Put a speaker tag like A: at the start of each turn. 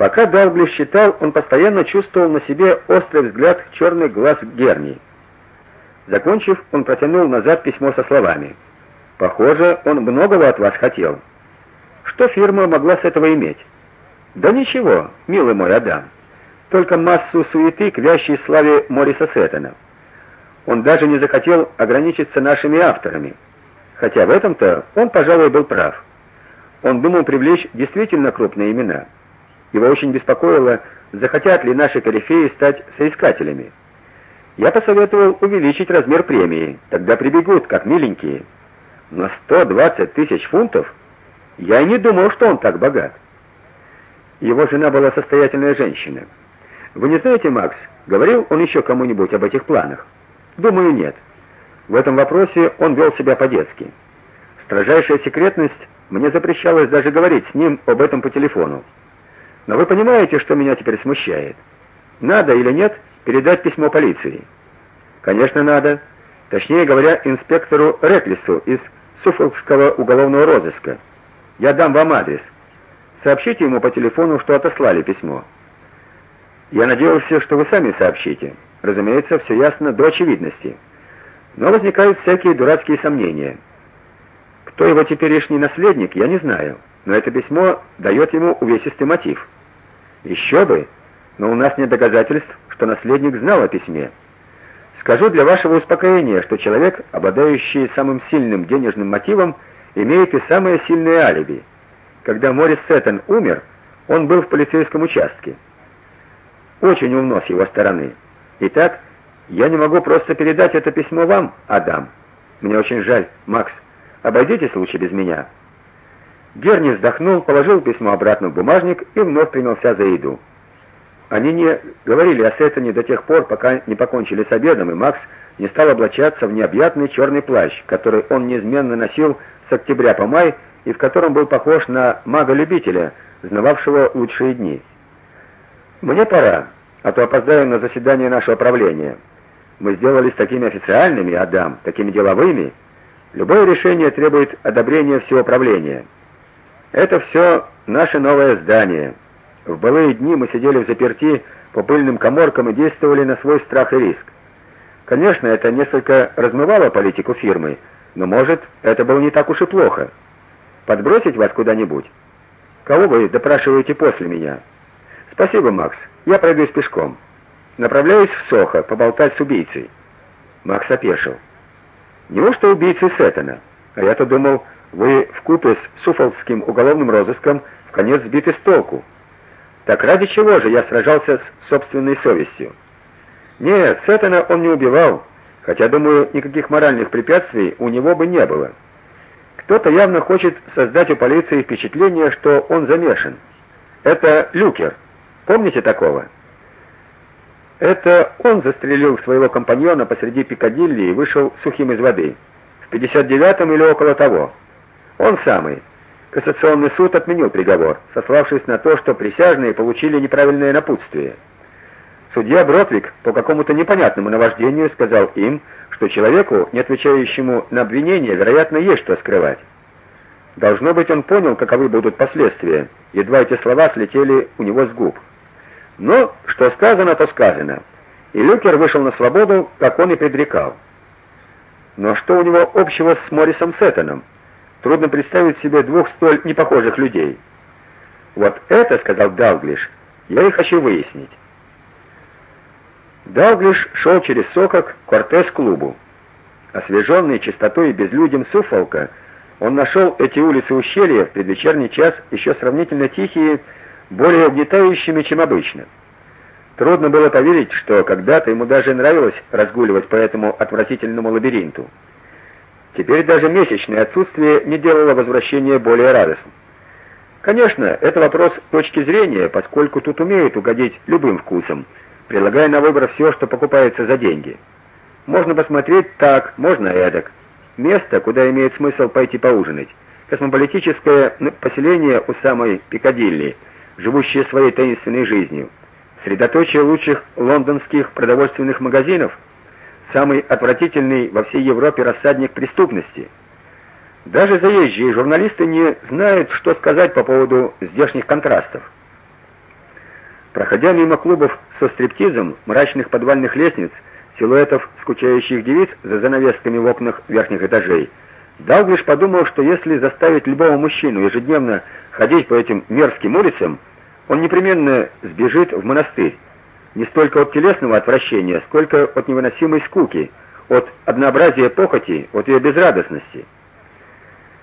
A: Пока Далглиш читал, он постоянно чувствовал на себе острый взгляд черных глаз Герни. Закончив, он протянул назад письмо со словами: "Похоже, он многого от вас хотел. Что фирма могла с этого иметь?" "Да ничего, милый мой Адам. Только массу суеты к вящей славе Мориса Сеттона. Он даже не захотел ограничиться нашими авторами, хотя в этом-то он, пожалуй, был прав. Он думал привлечь действительно крупные имена. Его очень беспокоило, захотят ли наши корифеи стать соискателями. Я посоветовал увеличить размер премии, тогда прибегут, как миленькие. Но 120 тысяч фунтов? Я и не думал, что он так богат. Его жена была состоятельная женщина. Вы не знаете, Макс, говорил он еще кому-нибудь об этих планах? Думаю, нет. В этом вопросе он вел себя по-детски. Строжайшая секретность мне запрещалось даже говорить с ним об этом по телефону. Но вы понимаете, что меня теперь смущает? Надо или нет передать письмо полиции? Конечно, надо. Точнее говоря, инспектору Реклису из Суффолкского уголовного розыска. Я дам вам адрес. Сообщите ему по телефону, что отослали письмо. Я надеялся, что вы сами сообщите. Разумеется, все ясно до очевидности. Но возникают всякие дурацкие сомнения. Кто его теперешний наследник, я не знаю, но это письмо дает ему увесистый мотив. Еще бы, но у нас нет доказательств, что наследник знал о письме. Скажу для вашего успокоения, что человек, обладающий самым сильным денежным мотивом, имеет и самое сильное алиби. Когда Морис Сеттон умер, он был в полицейском участке. Очень умно с его стороны. Итак, я не могу просто передать это письмо вам, Адам. Мне очень жаль, Макс. Обойдитесь лучше без меня. Герни вздохнул, положил письмо обратно в бумажник и вновь принялся за еду. Они не говорили о Сеттоне до тех пор, пока не покончили с обедом, и Макс не стал облачаться в необъятный черный плащ, который он неизменно носил с октября по май и в котором был похож на мага-любителя, знававшего лучшие дни. Мне пора, а то опоздаю на заседание нашего правления. Мы сделались такими официальными, Адам, такими деловыми. Любое решение требует одобрения всего правления. Это все наше новое здание. В былые дни мы сидели в заперти по пыльным каморкам и действовали на свой страх и риск. Конечно, это несколько размывало политику фирмы, но, может, это было не так уж и плохо. Подбросить вас куда-нибудь? Кого вы допрашиваете после меня? Спасибо, Макс. Я пройдусь пешком. Направляюсь в Сохо поболтать с убийцей. Макс опешил. Неужто убийцы Сеттона? А я-то думал, вы вкупе с Суфолкским уголовным розыском в конец сбиты с толку. Так ради чего же я сражался с собственной совестью? Нет, Сеттона он не убивал, хотя, думаю, никаких моральных препятствий у него бы не было. Кто-то явно хочет создать у полиции впечатление, что он замешан. Это Люкер. Помните такого? Это он застрелил своего компаньона посреди Пикадилли и вышел сухим из воды. В 59-м или около того. Он самый. Кассационный суд отменил приговор, сославшись на то, что присяжные получили неправильное напутствие. Судья Бротвик по какому-то непонятному наваждению сказал им, что человеку, не отвечающему на обвинение, вероятно, есть что скрывать. Должно быть, он понял, каковы будут последствия. Едва эти слова слетели у него с губ. Но что сказано, то сказано. И Люкер вышел на свободу, как он и предрекал. Но что у него общего с Моррисом Сеттоном? Трудно представить себе двух столь непохожих людей. Вот это, сказал Далглиш, я и хочу выяснить. Далглиш шел через сокок к Кортес-клубу. Освеженный чистотой и безлюдьем Суфолка, он нашел эти улицы ущелья в предвечерний час еще сравнительно тихие, более угнетающими, чем обычно. Трудно было поверить, что когда-то ему даже нравилось разгуливать по этому отвратительному лабиринту. Теперь даже месячное отсутствие не делало возвращение более радостным. Конечно, это вопрос точки зрения, поскольку тут умеют угодить любым вкусом, предлагая на выбор все, что покупается за деньги. Можно посмотреть так, можно эдак. Место, куда имеет смысл пойти поужинать. Космополитическое поселение у самой Пикадилли – живущие своей таинственной жизнью, средоточие лучших лондонских продовольственных магазинов, самый отвратительный во всей Европе рассадник преступности. Даже заезжие журналисты не знают, что сказать по поводу здешних контрастов. Проходя мимо клубов со стриптизом, мрачных подвальных лестниц, силуэтов скучающих девиц за занавесками в окнах верхних этажей, Далглиш подумал, что если заставить любого мужчину ежедневно ходить по этим мерзким улицам, он непременно сбежит в монастырь. Не столько от телесного отвращения, сколько от невыносимой скуки, от однообразия похоти, от ее безрадостности.